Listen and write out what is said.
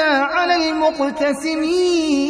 على المقتسمين.